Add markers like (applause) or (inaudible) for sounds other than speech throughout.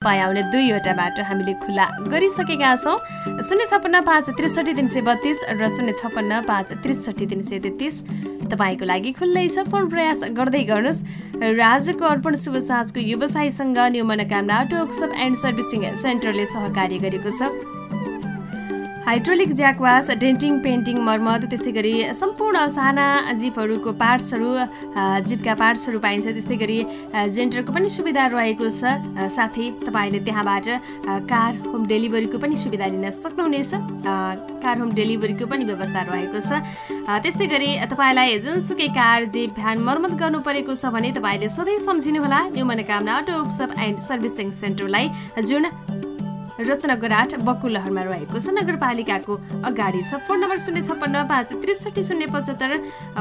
पाउने दुईवटा बाटो हामीले खुला गरिसकेका छौँ। शून्य छप्पन्न पाँच त्रिसठी तिन सय बत्तिस र शून्य छप्पन्न पाँच त्रिसठी तिन सय तेत्तिस। तपाईँको लागि खुल्लै छ फोन प्रयास गर्दै गर्नुहोस्। र आजको अर्पण शुभ साँझको व्यवसायीसँग new Manokamana auto workshop and servicing सेन्टरले सहकार्य गरेको छ। हाइड्रोलिक ज्याकवास डेन्टिङ पेन्टिङ मर्मत त्यस्तै गरी सम्पूर्ण साना जिपहरूको पार्ट्सहरू जिपका पार्ट्सहरू पाइन्छ। त्यस्तै गरी जेन्टरको पनि सुविधा रहेको छ। साथै तपाईँले त्यहाँबाट कार होम डेलिभरीको पनि सुविधा लिन सक्नुहुनेछ। कार होम डेलिभरीको पनि व्यवस्था रहेको छ। त्यस्तै गरी तपाईँलाई जुनसुकै कार जे भ्यान मर्मत गर्नु परेको छ भने तपाईँले सधैँ सम्झिनुहोला। New Manokamana auto workshop and servicing सेन्टरलाई जुन रत्नगर आठ बकुलहरमा रहेको छ। नगरपालिकाको अगाडि छ। फोन नम्बर शून्य छप्पन्न पाँच त्रिसठी शून्य पचहत्तर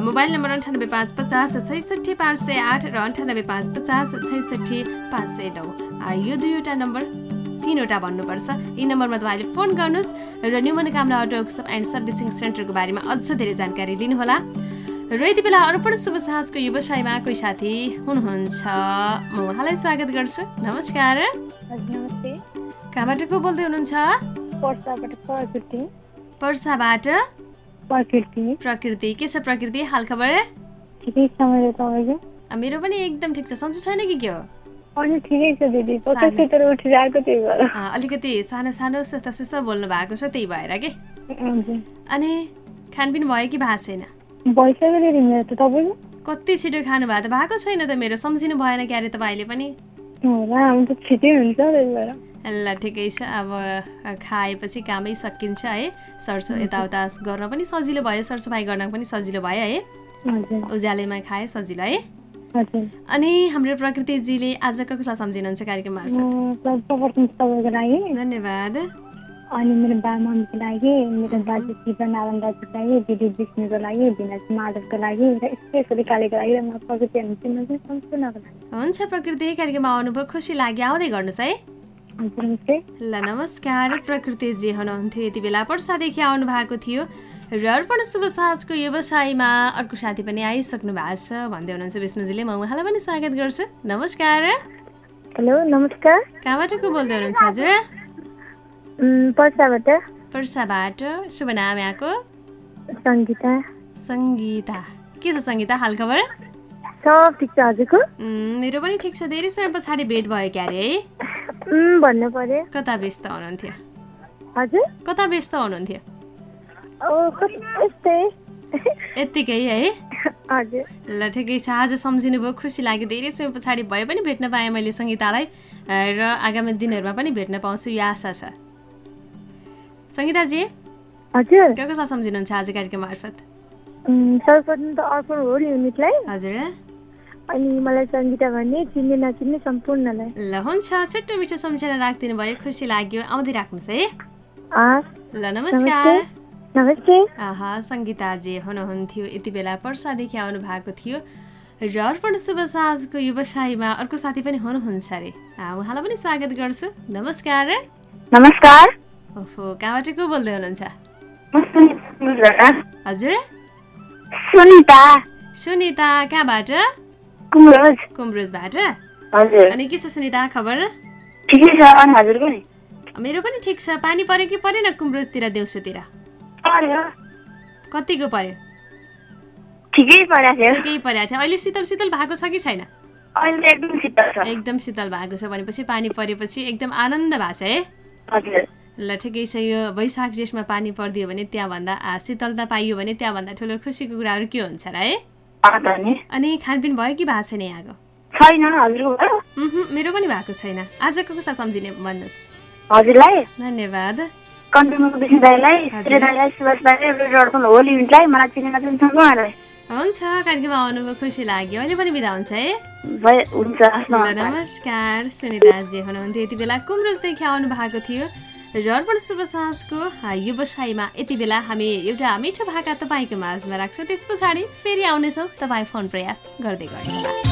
मोबाइल नम्बर अन्ठानब्बे पाँच पचास छैसठी पाँच सय आठ र अन्ठानब्बे पाँच पचास छैसठी पाँच सय नौ। यो दुईवटा नम्बर तिनवटा भन्नुपर्छ। यी नम्बरमा तपाईँले फोन गर्नुहोस् र new Manokamana auto workshop and servicing सेन्टरको बारेमा अझ धेरै जानकारी लिनुहोला। र यति बेला अर्पण शुभ साहसको व्यवसायमा कोही साथी हुनुहुन्छ। म उहाँलाई स्वागत गर्छु। नमस्कार। कहाँबाट को बोल्दै हुनुहुन्छ? पर्साबाट प्रकृति। के छ प्रकृति? हालखबर मेरो पनि एकदम ठिक छ। सन्चो छैन कि के हो? अलिकति सानो सानो सुस्ता सुस्ता बोल्नु भएको छ त्यही भएर के? अनि खानपिन भयो कि भएको छैन? कति छिटो खानु भएको त भएको छैन त मेरो। सम्झिनु भएन क्यारे तपाईँले पनि। ल ठिकै छ। अब खाएपछि कामै सकिन्छ है। सरसो यताउता गर्न पनि सजिलो भयो। सरसफाइ गर्न पनि सजिलो भयो है। उज्यालेमा खाए सजिलो है। अनि हाम्रो प्रकृतिजीले आज कसलाई सम्झिनुहुन्छ कार्यक्रम मार्फत? धन्यवाद। अनि मेरो बा मम्मीको लागि मेरो दाजु शिवनारायण दाजुको लागि दिदी विष्णुको लागि भिनाज माधवको लागि र स्पेसली कालीको लागि र म प्रकृति सम्पूर्णको लागि। हुन्छ प्रकृति कार्यक्रममा आउनुभयो। खुसी लाग्यो। आउँदै गर्नुहोस् है। ल नमस्कार प्रकृतिजी हुनुहुन्थ्यो यति बेला पर्सादेखि आउनु भएको थियो र अर्पण शुभ साँझको व्यवसायमा अर्को साथी पनि आइसक्नु भएको छ। भन्दै हुनुहुन्छ विष्णुजीले म उहाँलाई पनि स्वागत गर्छु। नमस्कार। हेलो नमस्कार। कहाँबाट को बोल्दै हुनुहुन्छ हजुर? पर्साबाट। पर्साबाट। शुभ नाम यहाँको? सङ्गीता। सङ्गीता। के छ सङ्गीता हालखबर सब ठिक छ हजुरको? मेरो पनि ठिक छ। धेरै समय पछाडि भेट भयो क्यारे है? भन्नु पर्यो। कता व्यस्त हुनुहुन्थ्यो? हजुर? कता व्यस्त हुनुहुन्थ्यो? यत्तिकै है? हजुर। ल ठिकै छ। आज सम्झिनु भयो खुसी लाग्यो। धेरै समय पछाडि भए पनि भेट्न पाएँ मैले सङ्गीतालाई र आगामी दिनहरूमा पनि भेट्न पाउँछु यो आशा छ। सङ्गीताजी? हजुर। कसलाई सम्झिनुहुन्छ आज कार्यक्रम मार्फत? सर्वप्रथम त अर्पण हो युनिटलाई। हजुर। अनि मलाई सङ्गीता भन्ने चिन्ने नचिन्ने सम्पूर्णलाई ल हुन्छ। छिट्टो मिठो सम्झना राखिदिनु भयो। खुसी लाग्यो। आउँदै राख्नुहोस् है ल नमस्कार। नमस्ते। आहा सङ्गीताजी हुनुहुन्थ्यो। यति बेला पर्सादेखि आउनु भएको थियो। र अर्पण शुभ साँझको व्यवसायमा अर्को साथी पनि हुनुहुन्छ अरे। उहाँलाई पनि स्वागत गर्छु। नमस्कार। नमस्कार। ओहो कहाँबाट को बोल्दै हुनुहुन्छ? हजुर। सुनिता। सुनिता कहाँबाट? कुम्रोज। कुम्रोजबाट? हजुर। अनि के छ सुनिता खबर? ठिकै छ अनि हजुरको नि मेरो पनि ठिक छ। पानी पर्यो कि परेन कुम्रोजतिर दिउँसोतिर? कतिको पर्यो? ठिकै परेको थियो। ठिकै परेको थियो। अहिले शीतल शीतल भएको छ कि छैन? एकदम शीतल छ। एकदम शीतल भएको छ भनेपछि पानी परेपछि एकदम आनन्द भएको छ है हजुर। ल ठिकै छ। यो वैशाख जेठमा पानी परिदियो भने त्यहाँभन्दा शीतलता पाइयो भने त्यहाँभन्दा ठुलो खुसीको कुराहरू के हुन्छ र है अनि खानपिन भयो कि भएको छैन यहाँको? छैन मेरो पनि भएको छैन। आजको कसलाई सम्झिने भन्नुहोस्। हजुरलाई। धन्यवाद। हुन्छ कार्यक्रममा आउनुभयो खुसी लाग्यो। अहिले पनि बिदा हुन्छ है? नमस्कार। सुनिताजी हुनुहुन्थ्यो। यति बेला कुमरोजदेखि आउनु भएको थियो। अर्पण शुभ साँझको व्यवसायमा यति बेला हामी एउटा मिठो भाका तपाईँको माझमा राख्छौँ। त्यस पछाडि फेरि आउनेछौँ। तपाईँ फोन प्रयास गर्दै गर्नुहोला।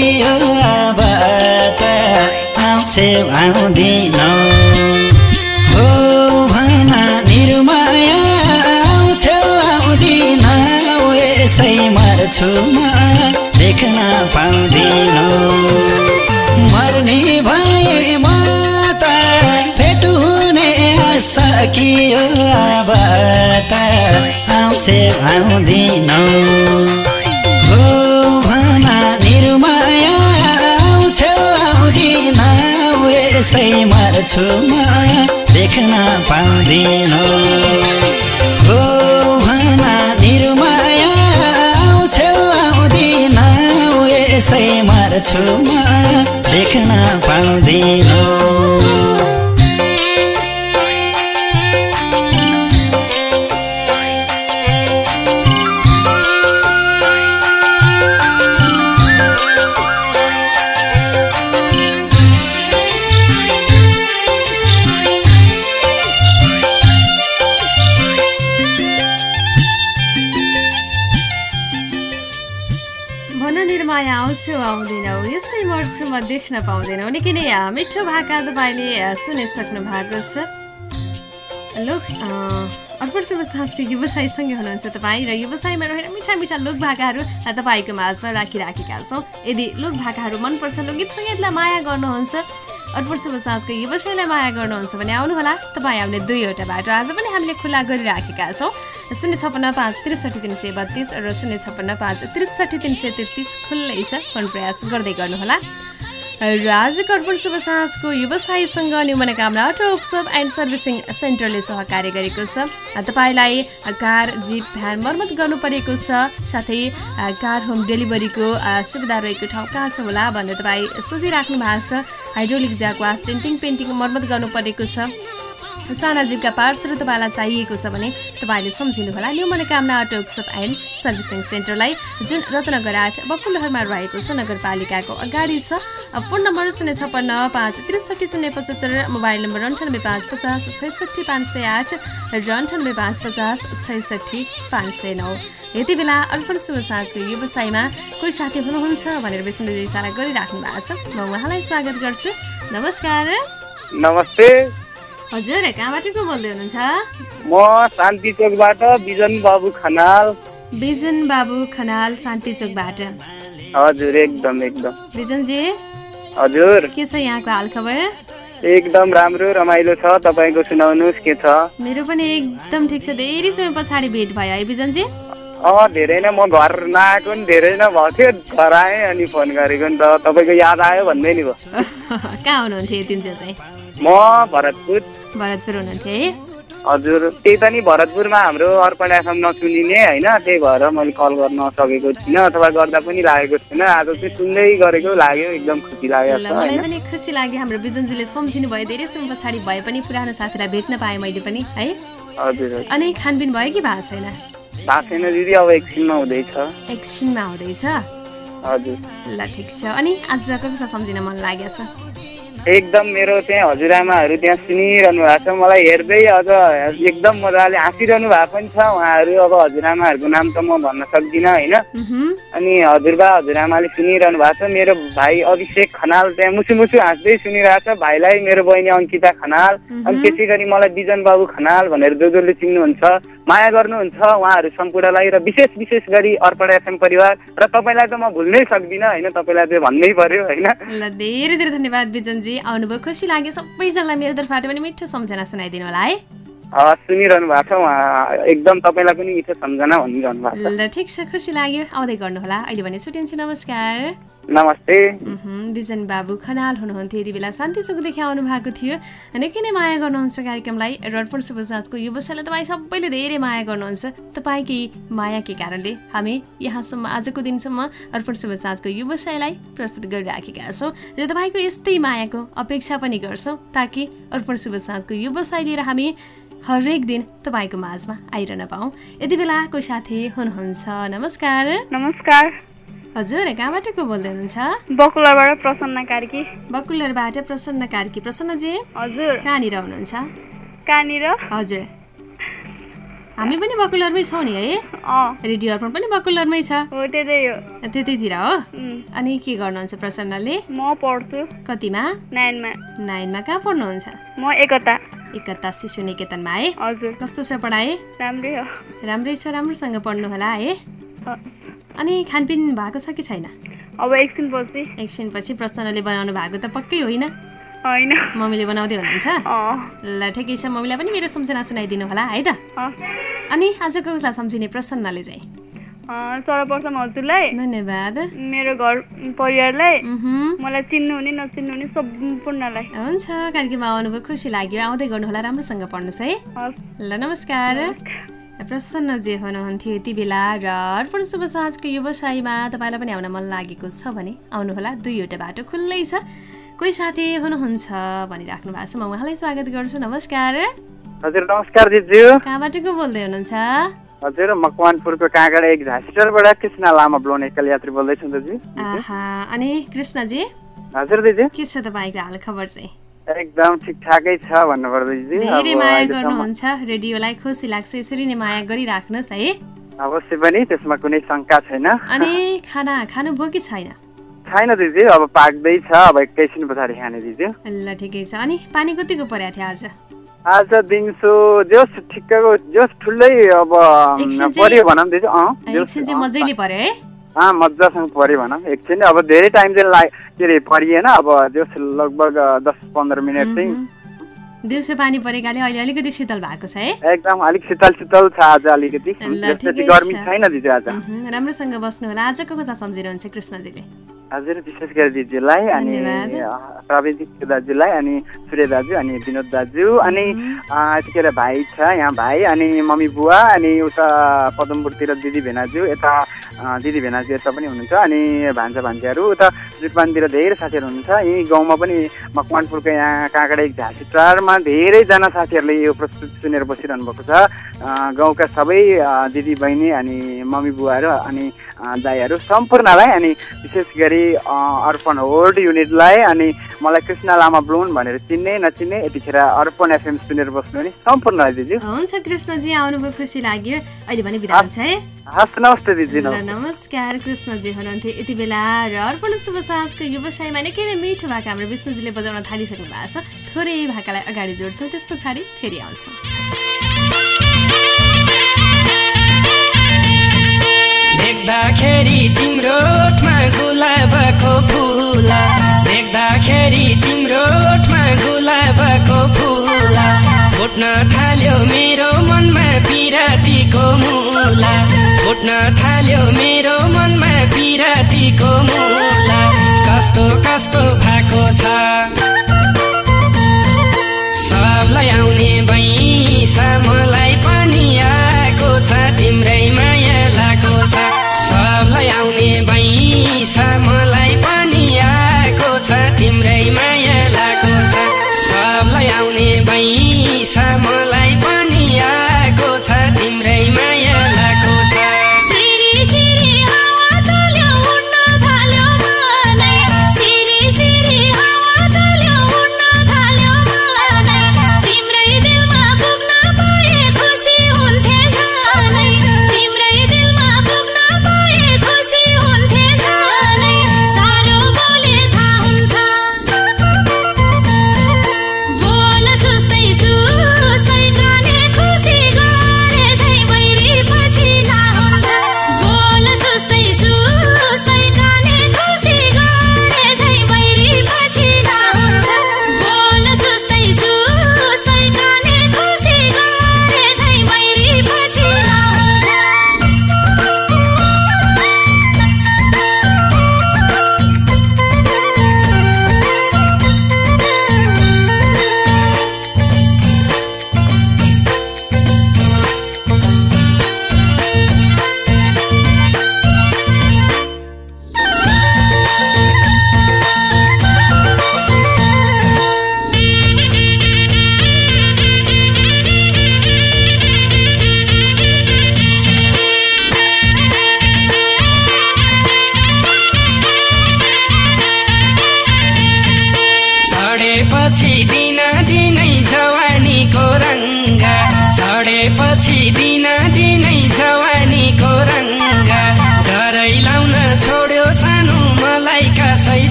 सकियो अब त आउँछे आउँदिनौ हो भना निर्माया आउँछौ आउँदिनौ। यसै मर्छु म देख्न पाउँदिनौ। मर्ने भए म त भेट हुने सकियो अब त आउँछे आउँदिनौ मर्छु म देख्न पाउँदिनौ। हो भना निर्माया आउँछौ आउँदिनौ यसै मर्छु म देख्न पाउँदिनौ। देख्न पाउँदैनौ। निकै नै मिठो भाका तपाईँले सुनिसक्नु भएको छ। लोक अर्पण शुभ व्यवसायसँगै हुनुहुन्छ तपाईँ र व्यवसायमा रहेर मिठा मिठा लोक भाकाहरू तपाईँको माझमा राखिराखेका छौँ। यदि लोक भाकाहरू मनपर्छ लोकगीत सङ्गीतलाई माया गर्नुहुन्छ अर्पण शुभ साँझको व्यवसायलाई माया गर्नुहुन्छ भने आउनुहोला। तपाईँ आउने दुईवटा बाटो आज पनि हामीले खुला गरिराखेका छौँ। शून्य छप्पन्न पाँच त्रिसठी तिन सय बत्तिस र शून्य छप्पन्न पाँच त्रिसठी तिन सय तेत्तिस खुल्लै छ। फोन प्रयास गर्दै गर्नुहोला। र आजको अर्पण शुभ साँझको व्यवसायीसँग न्यू मनोकामना अटो उत्सव एन्ड सर्भिसिङ सेन्टरले सहकार्य गरेको छ। तपाईँलाई कार जिप भ्यान मर्मत गर्नु परेको छ। साथै कार होम डेलिभरीको सुविधा रहेको ठाउँ कहाँ छ होला भनेर तपाईँ सोचिराख्नु भएको छ। हाइड्रोलिक ज्याकवास डेन्टिङ पेन्टिङ मर्मत गर्नु परेको छ। साना जीवका पार्ट्सहरू तपाईँलाई चाहिएको छ भने तपाईँले सम्झिनुहोला। New Manokamana auto workshop and servicing सेन्टरलाई जुन रत्नगर आठ बकुलहरमा रहेको छ नगरपालिकाको अगाडि छ। फोन नम्बर शून्य छप्पन्न पाँच त्रिसठी शून्य पचहत्तर मोबाइल नम्बर अन्ठानब्बे पाँच पचास छैसठी पाँच सय आठ र अन्ठानब्बे पाँच पचास छैसठी पाँच सय नौ। यति बेला अर्पण साँझको व्यवसायमा कोही साथी हुनुहुन्छ भनेर विष्णु इसारा गरिराख्नु भएको छ। म उहाँलाई स्वागत गर्छु। नमस्कार। नमस्ते। हजुर कहाँबाट को बोल्दै हुनुहुन्छ? म शान्ति चोकबाट बिजन बाबु खनाल। बिजन बाबु खनाल शान्ति चोकबाट। हजुर एकदम एकदम। बिजनजी? हजुर। के छ यहाँको हालखबर? एकदम राम्रो रमाइलो छ। तपाईँको सुनाउनुहोस् के छ? मेरो पनि एकदम ठिक छ। धेरै समय पछाडि भेट भयो है बिजनजी? अँ धेरै नै। म घर नआएको नि धेरै नै भएको थियो। घर आएँ अनि फोन गरेको नि त। तपाईँको याद आयो भन्दै नि भयो। (laughs) कहाँ हुनुहुन्थ्यो यति चाहिँ? म भरतपुर। भरतपुर हुनुहुन्थ्यो है? हजुर त्यही त नि भरतपुरमा हाम्रो अर्पण एफएम नसुनिने होइन त्यही भएर मैले कल गर्न सकेको थिइनँ अथवा गर्दा पनि लागेको थिएन। आज चाहिँ सुन्दै गरेको लाग्यो एकदम खुसी लाग्यो मलाई पनि खुसी लाग्यो हाम्रो बिजनजीले सम्झिनु भयो धेरै समय पछाडि भए पनि पुरानो साथीलाई भेट्न पाएँ मैले पनि है? हजुर हजुर। अनि खानपिन भयो कि भएको छैन? भएको छैन दिदी अब एकछिनमा हुँदैछ। एकछिनमा हुँदैछ? हजुर। ल ठिक छ। अनि आज कसलाई सम्झिन मन लागेको छ एकदम मेरो त्यहाँ हजुरआमाहरू त्यहाँ सुनिरहनु भएको छ। मलाई हेर्दै अझ एकदम मजाले हाँसिरहनु भएको पनि छ। उहाँहरू अब हजुरआमाहरूको नाम त म भन्न सक्दिनँ होइन? अनि हजुरबा हजुरआमाले सुनिरहनु भएको छ। मेरो भाइ अभिषेक खनाल त्यहाँ मुसु मुसु हाँस्दै सुनिरहेको छ भाइलाई मेरो बहिनी अङ्किता खनाल। अनि त्यसै गरी मलाई बिजन बाबु खनाल भनेर जो जसले चिन्नुहुन्छ। माया गर्नुहुन्छ उहाँहरू सम्पूर्णलाई र विशेष विशेष गरी अर्पण एफएम परिवार। र तपाईँलाई त म भुल्नै सक्दिनँ होइन? तपाईँलाई चाहिँ भन्नै पर्यो होइन? धेरै धेरै धन्यवाद बिजनजी। आउनुभयो खुसी लाग्यो सबैजनालाई मेरो तर्फबाट पनि मिठो सम्झना सुनाइदिनु होला है। सुनिरहनु भएको छ एकदम तपाईँलाई पनि मिठो सम्झना भनिरहनु भएको छ। ल ठिक छ खुसी लाग्यो। आउँदै गर्नुहोला। अहिले भने छुट्टिन्छु नमस्कार। नमस्ते। बिजन बाबु खनाल हुनुहुन्थ्यो यति बेला। शान्ति सुखदेखि आउनु भएको थियो। निकै नै माया गर्नुहुन्छ कार्यक्रमलाई। रडपण शुभ साँझको व्यवसायलाई तपाईँ सबैले धेरै माया गर्नुहुन्छ। तपाईँकै मायाकै कारणले हामी यहाँसम्म आजको दिनसम्म अर्पण शुभ साँझको प्रस्तुत गरिराखेका छौँ र तपाईँको यस्तै मायाको अपेक्षा पनि गर्छौँ ताकि अर्पण शुभ साँझको लिएर हामी हरेक दिन तपाईँको माझमा आइरहन पाऊँ। यति बेला कोही साथी हुनुहुन्छ। नमस्कार। नमस्कार। हजुर कहाँबाट को बोल्दै हुनुहुन्छ बकुलरबाट प्रसन्न कार्की। बकुलरबाट प्रसन्न कार्की। प्रसन्नजी? हजुर। कहाँनिर हुनुहुन्छ? कहाँनिर? हजुर। हामी पनि बकुलरमै छौँ नि है? रेडियो अर्पण पनि बकुलरमै छ। त्यतैतिर हो? अनि के गर्नुहुन्छ प्रसन्नले? म पढ्छु। कतिमा? नाइनमा। नाइनमा कहाँ पढ्नुहुन्छ? म एकता। एकता शिशु निकेतनमा है? हजुर। कस्तो छ पढाइ? राम्रै हो। राम्रै छ राम्रोसँग पढ्नु होला है? अनि खानपिन भएको छ कि छैन? अब एकछिन पछि। एकछिनपछि प्रसन्नले बनाउनु भएको त पक्कै होइन। होइन। मम्मीले बनाउँदै हुनुहुन्छ? ल ठिकै छ मम्मीलाई पनि मेरो सम्झना सुनाइदिनु होला है त। अनि आजको उसलाई सम्झिने प्रसन्नले चाहिँ? सर्वप्रथम हजुरलाई। धन्यवाद। मेरो घर परिवारलाई। मलाई चिन्नुहुने नचिन्नुहुने सम्पूर्णलाई। हुन्छ कार्यक्रममा आउनुभयो खुसी लाग्यो। आउँदै गर्नुहोला राम्रोसँग पढ्नुहोस् है। ल नमस्कार। प्रसन्न जे हुनुहुन्थ्यो यति बेला र अर्पण शुभ साँझको व्यवसायमा तपाईँलाई पनि आउन मन लागेको छ भने आउनुहोला दुईवटा बाटो खुल्लै छ। कोही साथी हुनुहुन्छ भनिराख्नु भएको छ। म उहाँलाई स्वागत गर्छु। नमस्कार। हजुर नमस्कार दिजु कहाँबाट को बोल्दै हुनुहुन्छ? हजुर मकवानपुरको काँगडा एक झाँसीटरबाट कृष्ण लामा ब्लोन एकल यात्री बोल्दैछु दिदी अनि कृष्णजी? हजुर दिदी के छ तपाईँको हाल खबर चाहिँ? एकदम ठिकठाकै छ भन्नुपर्दा दिदी। अब धेरै माया गर्नुहुन्छ रेडियोलाई खुसी लाग्छ यसरी नै माया गरिराख्नुहोस् है। अवश्य पनि त्यसमा कुनै शङ्का छैन। अनि खाना खानुभयो कि छैन? छैन दिदी अब पाक्दैछ अब एकैछिन पछाडि खाने दिदी। ल ठिकै छ। अनि पानी कतिको परेको थियो आज? आज दिउँसो जोस ठिक्कको जोस ठुलै अब पर्यो भनौँ दिदी। एकछिन चाहिँ मजाले पर्यो है। मजासँग पर्यो भनौँ। एकछिन अब धेरै टाइम चाहिँ लाग के अरे परिएन अब जोस लगभग दस पन्ध्र मिनट चाहिँ। दिउँसो पानी परेकाले अहिले अलिकति शीतल भएको छ है? एकदम अलिक शीतल शीतल छ आज अलिकति। ल, गर्मी। छैन दिदी आज। राम्रोसँग बस्नु होला। आजको कथा सम्झिनुहुन्छ कृष्णजीले? हजुर विशेष गरी दिदीलाई अनि प्रविधिक दाजुलाई अनि सूर्य दाजु अनि विनोद दाजु अनि यतिखेर भाइ छ यहाँ भाइ अनि मम्मी बुवा अनि उता पदमपुरतिर दिदी भेनाजु यता दिदी भेनाजु यता पनि हुनुहुन्छ अनि भान्जा भान्जाहरू उता जुटपानतिर धेरै साथीहरू हुनुहुन्छ यहीँ गाउँमा पनि मकवानपुरको यहाँ काँकडा एक झाँसी चारमा धेरैजना साथीहरूले यो प्रस्तुति सुनेर बसिरहनु भएको छ गाउँका सबै दिदी बहिनी अनि मम्मी बुवाहरू अनि दाईहरू सम्पूर्णलाई अनि विशेष गरी अर्पण होल्ड युनिटलाई अनि मलाई कृष्ण लामा ब्लोन भनेर चिन्ने नचिन्ने यतिखेर अर्पण एफएम सुनेर बस्नुहुने सम्पूर्णलाई दिदी। हुन्छ कृष्णजी आउनुभयो खुसी लाग्यो। अहिले भने बिदा हुन्छ है। हस् नमस्ते दिदी नमस्कार कृष्णजी हुनुहुन्थ्यो यति बेला र अर्पण शुभ साँझको व्यवसायमा निकै नै मिठो भाका हाम्रो विष्णुजीले बजाउन थालिसक्नु भएको छ। थोरै भाकालाई अगाडि जोड्छौँ त्यस पछाडि फेरि आउँछौँ। देख्दाखेरि तिम्रो ओठमा गुलाबको फुला। देख्दाखेरि तिम्रो ओठमा गुलाबको फुला। फुट्न थाल्यो मेरो मनमा पिरातीको मुला। फुट्न थाल्यो मेरो मनमा पिरातीको मुला। कस्तो कस्तो भएको छ?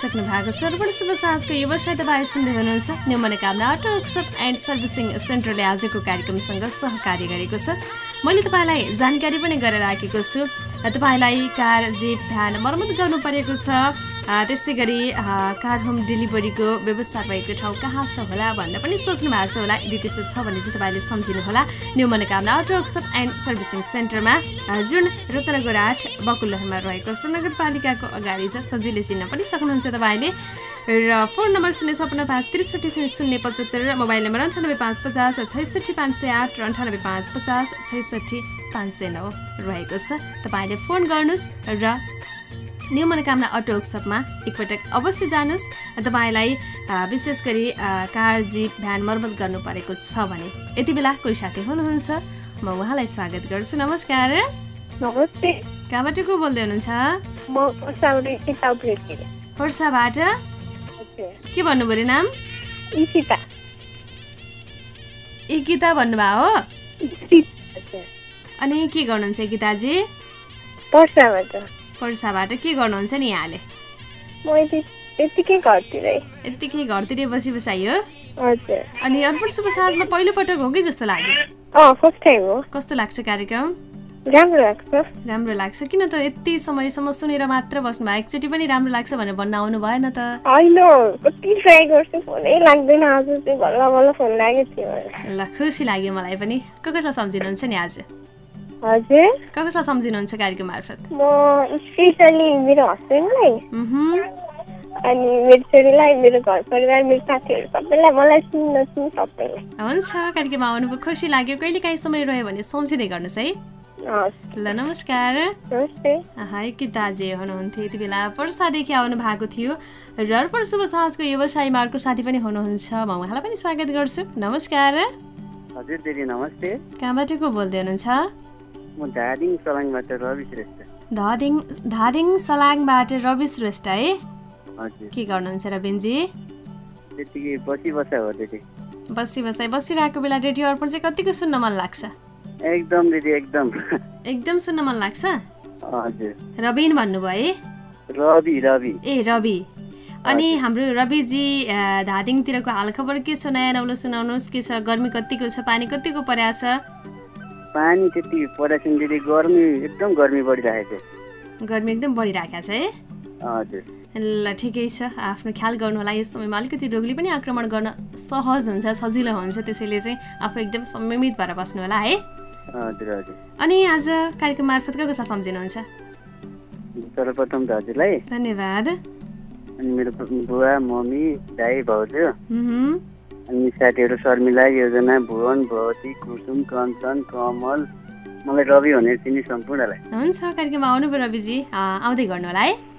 सुनिसक्नु भएको छ। अर्पण शुभ साँझको व्यवसाय तपाईँ सुन्दै हुनुहुन्छ। New Manokamana auto workshop and servicing सेन्टरले आजको कार्यक्रमसँग सहकार्य गरेको छ। मैले तपाईँलाई जानकारी पनि गरेर राखेको छु तपाईँलाई कार जिप भ्यान मर्मत गर्नु परेको छ। त्यस्तै गरी कार होम डेलिभरीको व्यवस्था भएको ठाउँ कहाँ छ होला भनेर पनि सोच्नु भएको छ होला। यदि त्यस्तो छ भने चाहिँ तपाईँले सम्झिनुहोला new Manokamana auto workshop and servicing सेन्टरमा जुन रत्नगर आठ बकुलहरमा रहेको छ नगरपालिकाको अगाडि छ। सजिलै चिन्न पनि सक्नुहुन्छ तपाईँले। र फोन नम्बर शून्य छपन्न पाँच त्रिसठी शून्य पचहत्तर र मोबाइल नम्बर अन्ठानब्बे पाँच पचास छैसठी पाँच सय आठ र अन्ठानब्बे पाँच पचास छैसठी पाँच सय नौ रहेको छ। तपाईँले फोन गर्नुहोस् र न्यू मनोकामना अटो वर्कसपमा एकपटक अवश्य जानुहोस् तपाईँलाई विशेष गरी कार जिप भ्यान मर्मत गर्नु परेको छ भने यति बेला कोही साथी हुनुहुन्छ। म उहाँलाई स्वागत गर्छु। नमस्कार। नमस्ते। कहाँबाट को बोल्दै हुनुहुन्छ? के भन्नुभयो नाम? गीता भन्नुभयो हो? अनि के गर्नुहुन्छ गीताजी पर्साबाट। पर्साबाट के गर्नुहुन्छ नि यहाँले? यत्तिकै घरतिरै बसी बसाइयो हजुर। अनि अर्पण शुभ साँझमा पहिलोपटक हो कि जस्तो लाग्यो? हो। कस्तो लाग्छ कार्यक्रम? राम्रो लाग्छ। राम्रो लाग्छ। किन त यति समयसम्म सुनेर मात्र बस्नु भयो एकचोटि पनि राम्रो लाग्छ भनेर भन्न आउनु भएन त। होइन कति ट्राई गर्छु फोनै लाग्दैन। आज चाहिँ बल्ल बल्ल फोन लागेको थियो मलाई। ल खुसी लाग्यो मलाई पनि। को कसलाई सम्झिनुहुन्छ नि आज? हजुर। को कसलाई सम्झिनुहुन्छ कार्यक्रम मार्फत? म स्पेसली मेरो हस्बेन्डलाई। अनि मेरो छोरीलाई मेरो घर परिवार मेरो साथीहरू सबैलाई मलाई सुन्न सुन सबैलाई। हुन्छ कार्यक्रममा आउनुभयो। खुसी लाग्यो। कहिले काहीँ समय रह्यो भने सम्झिँदै गर्नुहोस् है। ल नमस्कार। नमस्ते। हाई किताजे हुनुहुन्थ्यो। यति बेला पर्सादेखि आउनु भएको थियो। र अर्पण शुभ साँझको व्यवसायमा अर्को साथी पनि हुनुहुन्छ। म उहाँलाई पनि स्वागत गर्छु। नमस्कार। हजुर दिदी नमस्ते। कहाँबाट को बोल्दै हुनुहुन्छ? म धादिङ सलाङबाट रवि श्रेष्ठ। धादिङ धादिङ सलाङबाट रवि श्रेष्ठ है? के गर्नुहुन्छ रविनजी? त्यतिकै बसी बसा हो दिदी। बसी बसाइ बसिरहेको बेला रेडियो अर्पण चाहिँ कतिको सुन्न मन लाग्छ? एकदम दिदी एकदम। एकदम सुन्न मन लाग्छ? हजुर। रविन भन्नुभयो है? रवि रवि। ए रवि। अनि हाम्रो रविजी धादिङतिरको हालखबर के छ? नयाँ नौलो सुनाउनुहोस् के छ? गर्मी कतिको छ? पानी कतिको परेको छ? पानी त्यति परेको दिदी गर्मी एकदम गर्मी बढिरहेको छ। गर्मी एकदम बढिरहेको छ है? हजुर। ल ठिकै छ। आफ्नो ख्याल गर्नु होला। यस समयमा अलिकति रोगले पनि आक्रमण गर्न सहज हुन्छ सजिलो हुन्छ। त्यसैले चाहिँ आफू एकदम संयमित भएर बस्नु होला है? हजुर हजुर। अनि आज कार्यक्रम मार्फत को कसलाई सम्झिनुहुन्छ? सर्वप्रथम त हजुरलाई धन्यवाद। अनि मेरो बुवा मम्मी दाई भाउजू। अनि साथीहरू शर्मिला योजना भुवन भवती कुसुम कञ्चन कमल मलाई रवि भनेर चिनी सम्पूर्णलाई। हुन्छ कार्यक्रममा आउनुभयो रविजी। अ, आउँदै गर्नु होला है।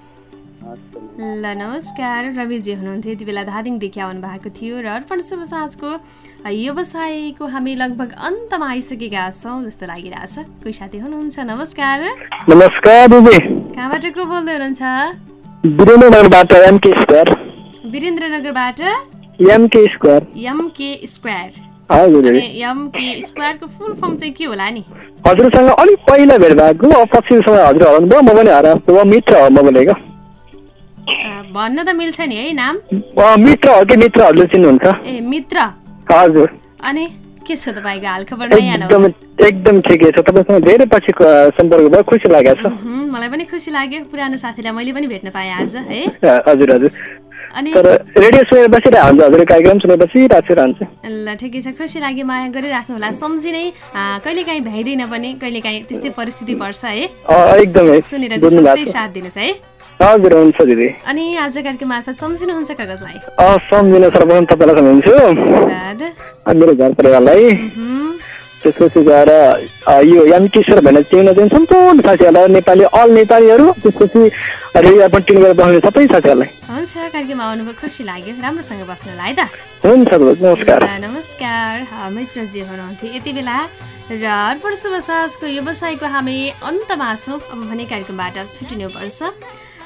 ल नमस्कार रविजी हुनुहुन्थ्यो। यति बेला धादिङदेखि आउनु भएको थियो र अर्पण शुभ साँझको व्यवसायको हामी लगभग अन्तमा आइसकेका छौँ जस्तो लागिरहेछ कोही साथी हुनुहुन्छ? नमस्कार। नमस्कार दिदी। कहाँबाट को बोल्दै हुनुहुन्छ? वीरेन्द्रनगरबाट? MK square MK square MK full form चाहिँ के होला नि? हजुरसँग अलिक पहिला भेट भएको पछिसम्म हजुर हराउनु भयो म पनि हराएको। मित्र हो म अ, भन्न त मिल्छ नि है नाम। मित्र हो कि मित्रहरूले चिन्नुहुन्छ? ए मित्र। हजुर। अनि के छ तपाईँको हालखबर नयाँ एकदम एकदम ठिकै छ तपाईँसँग धेरै पछिको अँ, सम्पर्क भयो खुसी लागेको छ। मलाई पनि खुसी लाग्यो पुरानो साथीलाई मैले पनि भेट्न पाएँ आज है। हजुर हजुर। तर रेडियो सुनेर बसिरहेको हुन्छ हजुर कार्यक्रम सुनेर बसिरहेको रहन्छ ल ठिकै छ। खुसी लाग्यो माया गरिराख्नु होला। सम्झिनै कहिले काहीँ भ्याइँदैन पनि कहिले काहीँ त्यस्तै परिस्थिति पर्छ है। एकदमै। सुनेर सधैँ साथ दिनुहोस् है। हजुर हुन्छ दिदी। अनि आज कार्यक्रम मार्फत सम्झिनुहुन्छ कागजलाई? सम्झिन सर्वप्रथम तपाईँलाई सम्झिन्छु। मेरो घर परिवारलाई। त्यसपछि गएर यो याम किशोर भनेर चिन्न चाहिँ सम्पूर्ण साथीहरूलाई नेपाली अल नेपालीहरू त्यसपछि रेडियो टिन गरेर बस्ने सबै साथीहरूलाई। हुन्छ कार्यक्रममा आउनुभयो खुसी लाग्यो राम्रोसँग बस्नुलाई त। हुन्छ नमस्कार। नमस्कार मित्रजी हुनुहुन्थ्यो यति बेला। र अर्पण शुभ साँझको व्यवसायको हामी अन्तमा छौँ। अब भने कार्यक्रमबाट छुट्टिनुपर्छ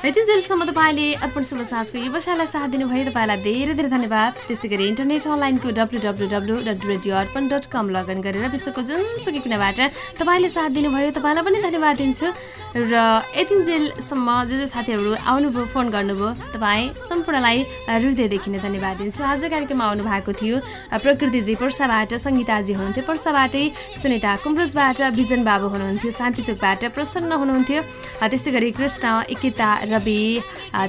यतिन्जेलसम्म तपाईँले अर्पण शुभ साँझको व्यवसायलाई साथ दिनुभयो। तपाईँलाई धेरै धेरै धन्यवाद। त्यस्तै गरी इन्टरनेट अनलाइनको W W W dot radio Arpan dot com login गरेर विश्वको जुनसुकै कुनाबाट तपाईँले साथ दिनुभयो। तपाईँलाई पनि धन्यवाद दिन्छु। र यतिन्जेलसम्म जो जो साथीहरू आउनुभयो फोन गर्नुभयो तपाईँ सम्पूर्णलाई हृदयदेखि नै धन्यवाद दिन्छु। आज कार्यक्रममा आउनु भएको थियो प्रकृतिजी पर्साबाट सङ्गीताजी हुनुहुन्थ्यो। पर्साबाटै सुनिता कुम्रोजबाट बिजन बाबु हुनुहुन्थ्यो शान्तिचोकबाट प्रसन्न हुनुहुन्थ्यो। त्यस्तै गरी कृष्ण इकिता रवि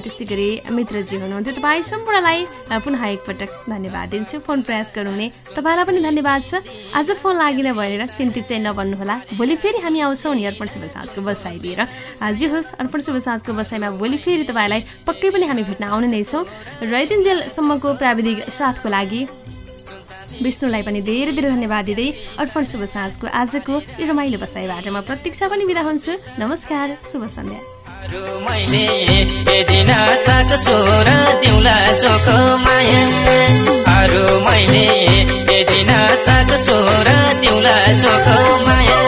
त्यस्तै गरी मित्रजी हुनुहुन्थ्यो। तपाईँ सम्पूर्णलाई पुनः एकपटक धन्यवाद दिन्छु। फोन प्रयास गर्नुहुने तपाईँलाई पनि धन्यवाद छ। आज फोन लागिन भनेर चिन्तित चाहिँ नबन्नुहोला। भोलि फेरि हामी आउँछौँ नि अर्पण शुभ साँझको बसाइ लिएर। जे होस् अर्पण शुभ साँझको बसाइमा भोलि फेरि तपाईँलाई पक्कै पनि हामी भेट्न आउने नै छौँ। र यतिन्जेलसम्मको प्राविधिक साथको लागि विष्णुलाई पनि धेरै धेरै धन्यवाद दिँदै अर्पण शुभ साँझको आजको यो रमाइलो बसाइबाट म प्रतीक्षा पनि बिदा हुन्छु। नमस्कार शुभ सन्ध्या। मैले दिन सक्छु र दिउँला चोखो माया अरू मैले दिन सक्छु र दिउँला माया माया